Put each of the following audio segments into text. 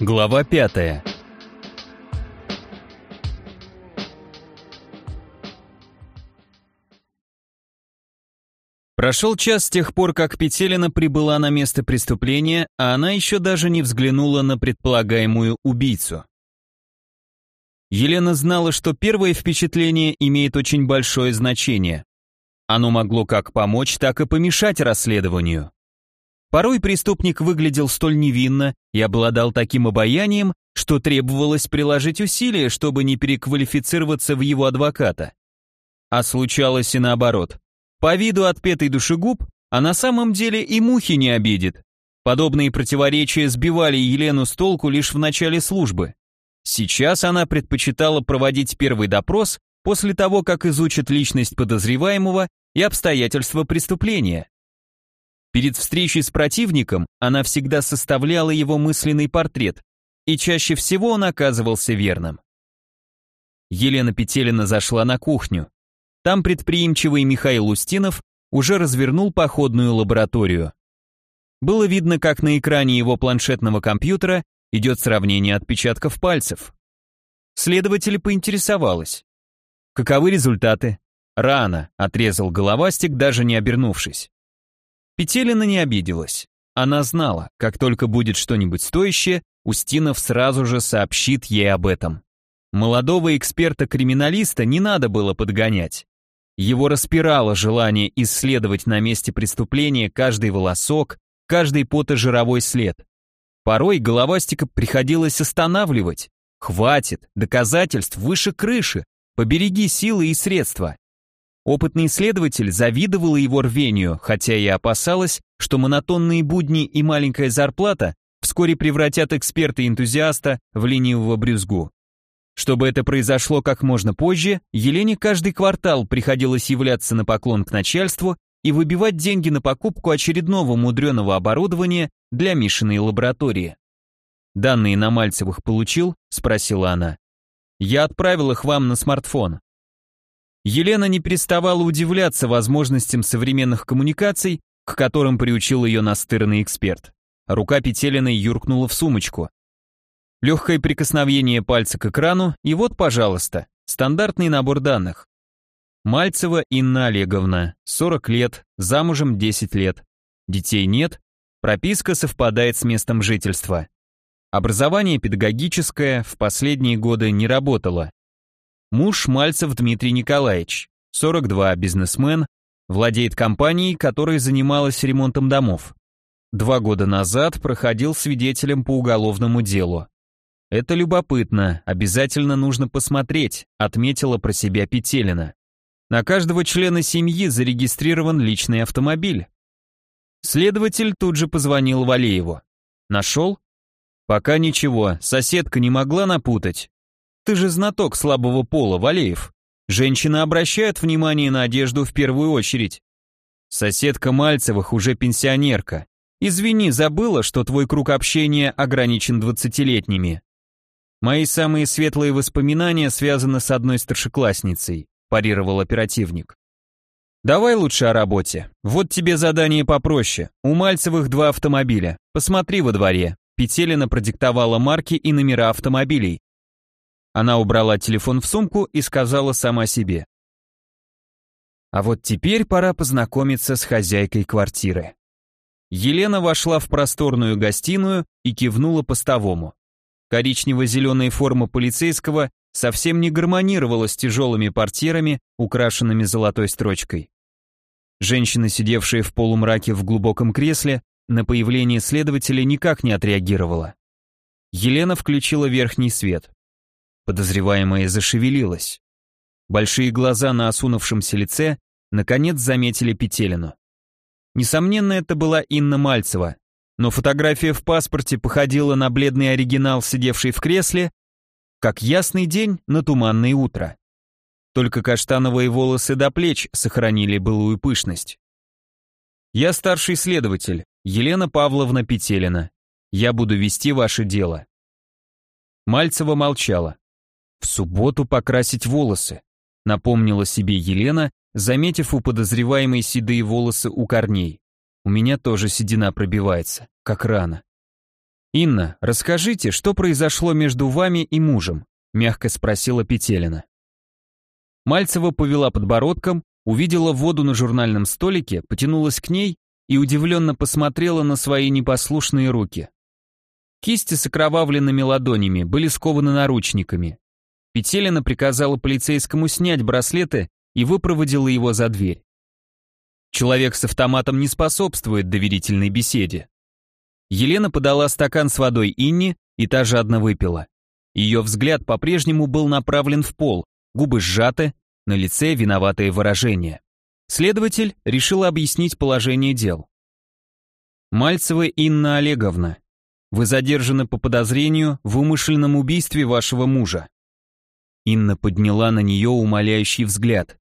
Глава пятая. Прошел час с тех пор, как Петелина прибыла на место преступления, а она еще даже не взглянула на предполагаемую убийцу. Елена знала, что первое впечатление имеет очень большое значение. Оно могло как помочь, так и помешать расследованию. Порой преступник выглядел столь невинно и обладал таким обаянием, что требовалось приложить усилия, чтобы не переквалифицироваться в его адвоката. А случалось и наоборот. По виду отпетый душегуб, а на самом деле и мухи не обидит. Подобные противоречия сбивали Елену с толку лишь в начале службы. Сейчас она предпочитала проводить первый допрос после того, как изучит личность подозреваемого и обстоятельства преступления. Перед встречей с противником она всегда составляла его мысленный портрет, и чаще всего он оказывался верным. Елена Петелина зашла на кухню. Там предприимчивый Михаил Устинов уже развернул походную лабораторию. Было видно, как на экране его планшетного компьютера идет сравнение отпечатков пальцев. Следователь поинтересовалась. Каковы результаты? Рано, отрезал головастик, даже не обернувшись. Петелина не обиделась. Она знала, как только будет что-нибудь стоящее, Устинов сразу же сообщит ей об этом. Молодого эксперта-криминалиста не надо было подгонять. Его распирало желание исследовать на месте преступления каждый волосок, каждый потожировой след. Порой головастика приходилось останавливать. Хватит, доказательств выше крыши, побереги силы и средства. Опытный исследователь завидовал его рвению, хотя и опасалась, что монотонные будни и маленькая зарплата вскоре превратят эксперта-энтузиаста в ленивого брюзгу. Чтобы это произошло как можно позже, Елене каждый квартал приходилось являться на поклон к начальству и выбивать деньги на покупку очередного мудреного оборудования для Мишиной лаборатории. «Данные на Мальцевых получил?» – спросила она. «Я отправил их вам на смартфон». Елена не переставала удивляться возможностям современных коммуникаций, к которым приучил ее настырный эксперт. Рука Петелиной юркнула в сумочку. Легкое прикосновение пальца к экрану, и вот, пожалуйста, стандартный набор данных. Мальцева Инна Олеговна, 40 лет, замужем 10 лет. Детей нет, прописка совпадает с местом жительства. Образование педагогическое в последние годы не работало. Муж Мальцев Дмитрий Николаевич, 42, бизнесмен, владеет компанией, которая занималась ремонтом домов. Два года назад проходил свидетелем по уголовному делу. «Это любопытно, обязательно нужно посмотреть», отметила про себя Петелина. На каждого члена семьи зарегистрирован личный автомобиль. Следователь тут же позвонил Валееву. Нашел? Пока ничего, соседка не могла напутать. Ты же знаток слабого пола, Валеев. Женщины обращают внимание на одежду в первую очередь. Соседка Мальцевых уже пенсионерка. Извини, забыла, что твой круг общения ограничен двадцатилетними. Мои самые светлые воспоминания связаны с одной старшеклассницей, парировал оперативник. Давай лучше о работе. Вот тебе задание попроще. У Мальцевых два автомобиля. Посмотри во дворе. Петелина продиктовала марки и номера автомобилей. Она убрала телефон в сумку и сказала сама себе. А вот теперь пора познакомиться с хозяйкой квартиры. Елена вошла в просторную гостиную и кивнула постовому. Коричнево-зеленая форма полицейского совсем не гармонировала с тяжелыми портьерами, украшенными золотой строчкой. Женщина, сидевшая в полумраке в глубоком кресле, на появление следователя никак не отреагировала. Елена включила верхний свет. Подозреваемая зашевелилась. Большие глаза на осунувшемся лице наконец заметили Петелину. Несомненно, это была Инна Мальцева, но фотография в паспорте походила на бледный оригинал, сидевший в кресле, как ясный день на туманное утро. Только каштановые волосы до плеч сохранили былую пышность. «Я старший следователь, Елена Павловна Петелина. Я буду вести ваше дело». Мальцева молчала. «В субботу покрасить волосы», напомнила себе Елена, заметив у подозреваемой седые волосы у корней. У меня тоже седина пробивается, как рано. «Инна, расскажите, что произошло между вами и мужем?» — мягко спросила Петелина. Мальцева повела подбородком, увидела воду на журнальном столике, потянулась к ней и удивленно посмотрела на свои непослушные руки. Кисти с окровавленными ладонями были скованы наручниками. Петелина приказала полицейскому снять браслеты и выпроводила его за дверь. Человек с автоматом не способствует доверительной беседе. Елена подала стакан с водой Инне, и та жадно выпила. Ее взгляд по-прежнему был направлен в пол, губы сжаты, на лице виноватое выражение. Следователь решил объяснить положение дел. Мальцева Инна Олеговна, вы задержаны по подозрению в умышленном убийстве вашего мужа. Инна подняла на нее умоляющий взгляд.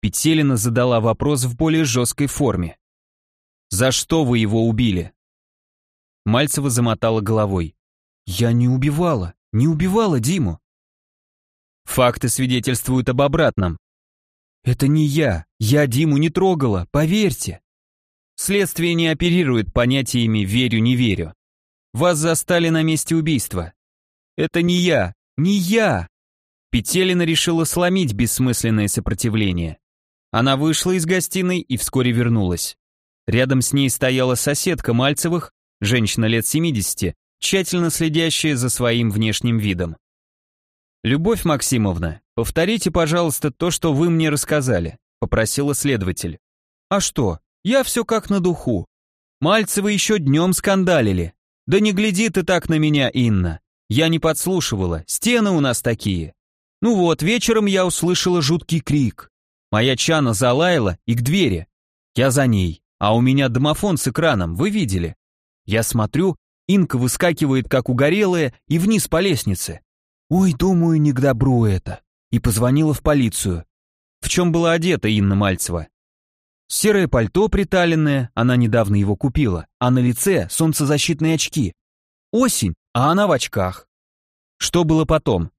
Петелина задала вопрос в более жесткой форме. «За что вы его убили?» Мальцева замотала головой. «Я не убивала, не убивала Диму». Факты свидетельствуют об обратном. «Это не я, я Диму не трогала, поверьте». Следствие не оперирует понятиями «верю-не верю». Вас застали на месте убийства. Это не я, не я. Петелина решила сломить бессмысленное сопротивление. Она вышла из гостиной и вскоре вернулась. Рядом с ней стояла соседка Мальцевых женщина лет 70, тщательно следящая за своим внешним видом. «Любовь Максимовна, повторите, пожалуйста, то, что вы мне рассказали», — попросила следователь. «А что? Я все как на духу. Мальцевы еще днем скандалили. Да не гляди ты так на меня, Инна. Я не подслушивала, стены у нас такие. Ну вот, вечером я услышала жуткий крик. Моя чана залаяла и к двери. Я за ней, а у меня домофон с экраном, вы видели? Я смотрю, Инка выскакивает как угорелая и вниз по лестнице. Ой, думаю, не к добру это. И позвонила в полицию. В чем была одета Инна Мальцева? Серое пальто приталенное, она недавно его купила, а на лице солнцезащитные очки. Осень, а она в очках. Что было потом?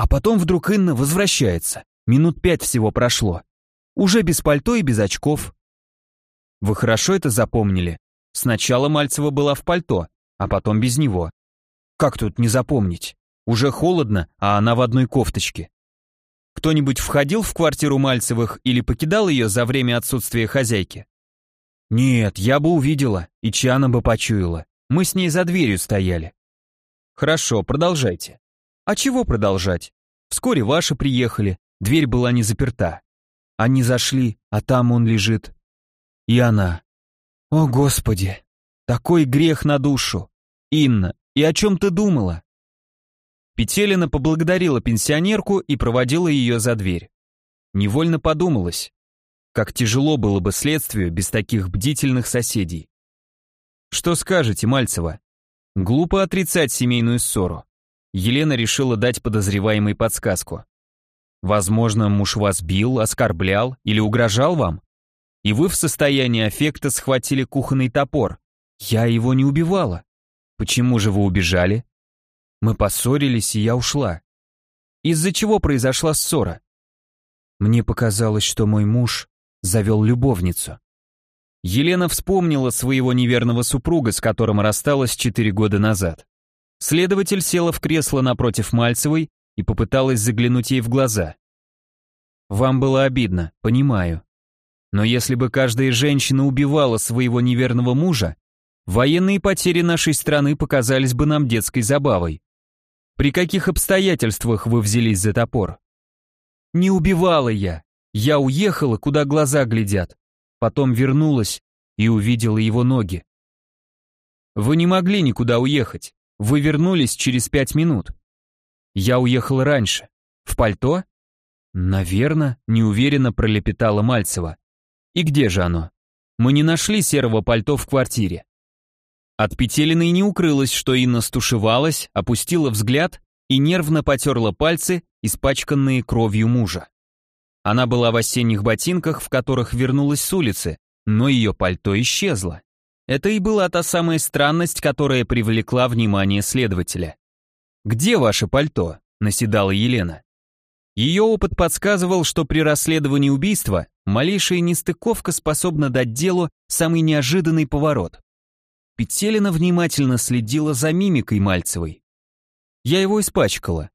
А потом вдруг Инна возвращается. Минут пять всего прошло. Уже без пальто и без очков. Вы хорошо это запомнили? Сначала Мальцева была в пальто, а потом без него. Как тут не запомнить? Уже холодно, а она в одной кофточке. Кто-нибудь входил в квартиру Мальцевых или покидал ее за время отсутствия хозяйки? Нет, я бы увидела, и Чана бы почуяла. Мы с ней за дверью стояли. Хорошо, продолжайте. А чего продолжать? Вскоре ваши приехали, дверь была не заперта. Они зашли, а там он лежит. И она. «О, Господи! Такой грех на душу! Инна, и о чем ты думала?» Петелина поблагодарила пенсионерку и проводила ее за дверь. Невольно подумалось, как тяжело было бы следствию без таких бдительных соседей. «Что скажете, Мальцева?» Глупо отрицать семейную ссору. Елена решила дать подозреваемой подсказку. Возможно, муж вас бил, оскорблял или угрожал вам? и вы в состоянии аффекта схватили кухонный топор. Я его не убивала. Почему же вы убежали? Мы поссорились, и я ушла. Из-за чего произошла ссора? Мне показалось, что мой муж завел любовницу. Елена вспомнила своего неверного супруга, с которым рассталась четыре года назад. Следователь села в кресло напротив Мальцевой и попыталась заглянуть ей в глаза. «Вам было обидно, понимаю. Но если бы каждая женщина убивала своего неверного мужа, военные потери нашей страны показались бы нам детской забавой. При каких обстоятельствах вы взялись за топор? Не убивала я. Я уехала, куда глаза глядят. Потом вернулась и увидела его ноги. Вы не могли никуда уехать. Вы вернулись через пять минут. Я уехала раньше. В пальто? Наверно, неуверенно пролепетала Мальцева. И где же оно? Мы не нашли серого пальто в квартире. От Петелиной не укрылось, что Инна стушевалась, опустила взгляд и нервно потерла пальцы, испачканные кровью мужа. Она была в осенних ботинках, в которых вернулась с улицы, но ее пальто исчезло. Это и была та самая странность, которая привлекла внимание следователя. «Где ваше пальто?» – наседала Елена. Ее опыт подсказывал, что при расследовании убийства малейшая нестыковка способна дать делу самый неожиданный поворот. Петелина внимательно следила за мимикой Мальцевой. «Я его испачкала».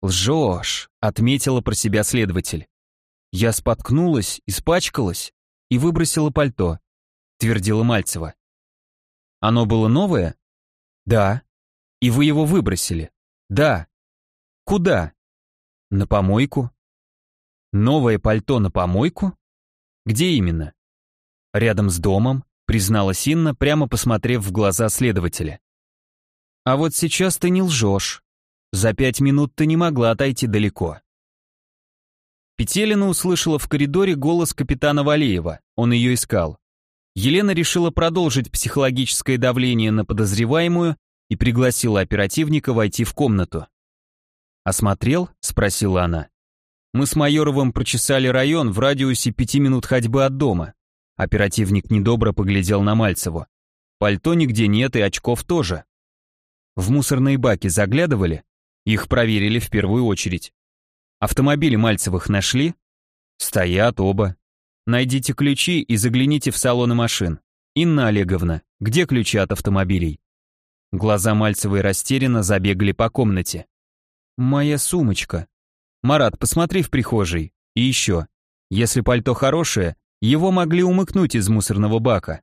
«Лжешь», — отметила про себя следователь. «Я споткнулась, испачкалась и выбросила пальто», — твердила Мальцева. «Оно было новое?» «Да». «И вы его выбросили?» «Да». «Куда?» «На помойку». «Новое пальто на помойку?» «Где именно?» «Рядом с домом», призналась Инна, прямо посмотрев в глаза следователя. «А вот сейчас ты не лжешь. За пять минут ты не могла отойти далеко». Петелина услышала в коридоре голос капитана Валеева, он ее искал. Елена решила продолжить психологическое давление на подозреваемую и пригласила оперативника войти в комнату. «Осмотрел?» — спросила она. «Мы с Майоровым прочесали район в радиусе пяти минут ходьбы от дома. Оперативник недобро поглядел на Мальцеву. Пальто нигде нет и очков тоже. В мусорные баки заглядывали? Их проверили в первую очередь. Автомобили Мальцевых нашли? Стоят оба. Найдите ключи и загляните в салоны машин. Инна Олеговна, где ключи от автомобилей? Глаза Мальцевой растерянно забегали по комнате. Моя сумочка. Марат, посмотри в прихожей. И еще. Если пальто хорошее, его могли умыкнуть из мусорного бака.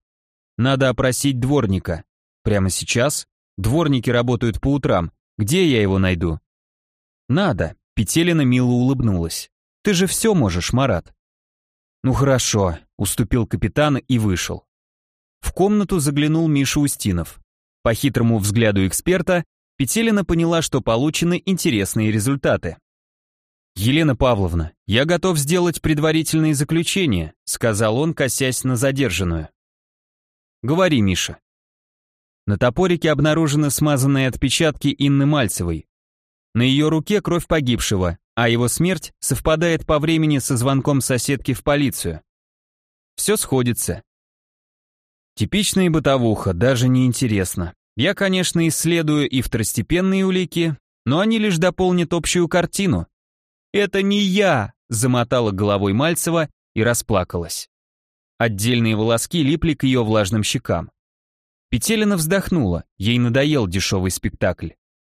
Надо опросить дворника. Прямо сейчас? Дворники работают по утрам. Где я его найду? Надо. Петелина мило улыбнулась. Ты же все можешь, Марат. Ну хорошо, уступил капитан и вышел. В комнату заглянул Миша Устинов. По хитрому взгляду эксперта, Петелина поняла, что получены интересные результаты. «Елена Павловна, я готов сделать предварительные заключения», сказал он, косясь на задержанную. «Говори, Миша». На топорике обнаружены смазанные отпечатки Инны Мальцевой. На ее руке кровь погибшего, а его смерть совпадает по времени со звонком соседки в полицию. Все сходится. Типичная бытовуха, даже не интересно. Я, конечно, исследую и второстепенные улики, но они лишь дополнят общую картину. «Это не я!» — замотала головой Мальцева и расплакалась. Отдельные волоски липли к ее влажным щекам. Петелина вздохнула, ей надоел дешевый спектакль.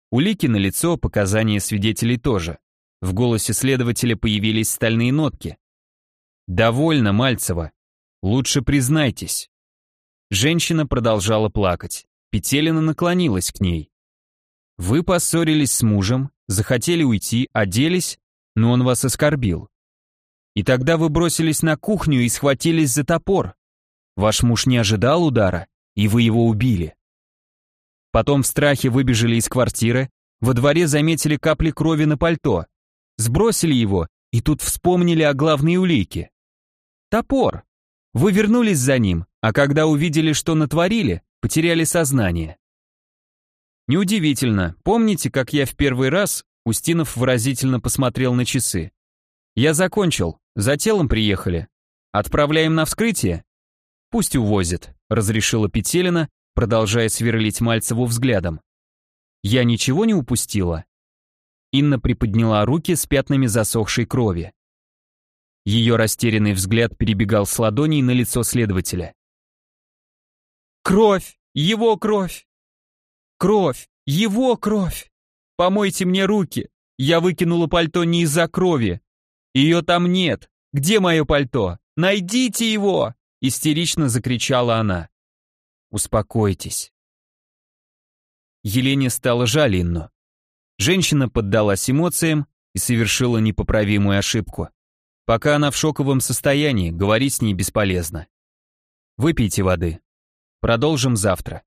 Улики на лицо, показания свидетелей тоже. В голосе следователя появились стальные нотки. «Довольно, Мальцева. Лучше признайтесь». Женщина продолжала плакать. Петелина наклонилась к ней. «Вы поссорились с мужем, захотели уйти, оделись но он вас оскорбил. И тогда вы бросились на кухню и схватились за топор. Ваш муж не ожидал удара, и вы его убили. Потом в страхе выбежали из квартиры, во дворе заметили капли крови на пальто, сбросили его и тут вспомнили о главной улике. Топор. Вы вернулись за ним, а когда увидели, что натворили, потеряли сознание. Неудивительно, помните, как я в первый раз Устинов выразительно посмотрел на часы. «Я закончил, за телом приехали. Отправляем на вскрытие?» «Пусть увозят», — разрешила Петелина, продолжая сверлить Мальцеву взглядом. «Я ничего не упустила?» Инна приподняла руки с пятнами засохшей крови. Ее растерянный взгляд перебегал с ладоней на лицо следователя. «Кровь! Его кровь! Кровь! Его кровь!» Помойте мне руки. Я выкинула пальто не из-за крови. Ее там нет. Где мое пальто? Найдите его!» Истерично закричала она. «Успокойтесь». Елене стало жаль Инну. Женщина поддалась эмоциям и совершила непоправимую ошибку. Пока она в шоковом состоянии, говорить с ней бесполезно. Выпейте воды. Продолжим завтра.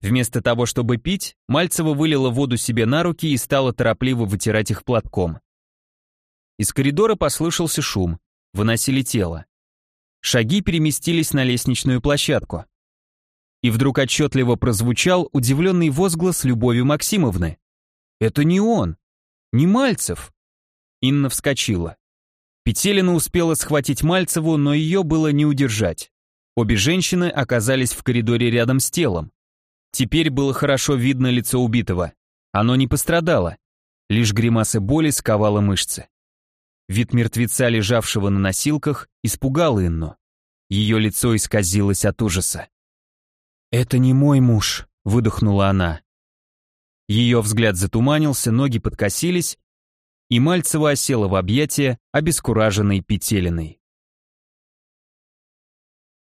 Вместо того, чтобы пить, Мальцева вылила воду себе на руки и стала торопливо вытирать их платком. Из коридора послышался шум, выносили тело. Шаги переместились на лестничную площадку. И вдруг отчетливо прозвучал удивленный возглас Любови Максимовны. «Это не он! Не Мальцев!» Инна вскочила. Петелина успела схватить Мальцеву, но ее было не удержать. Обе женщины оказались в коридоре рядом с телом. Теперь было хорошо видно лицо убитого. Оно не пострадало. Лишь гримаса боли сковала мышцы. Вид мертвеца, лежавшего на носилках, испугал Инну. Ее лицо исказилось от ужаса. «Это не мой муж», — выдохнула она. Ее взгляд затуманился, ноги подкосились, и Мальцева осела в объятия обескураженной Петелиной.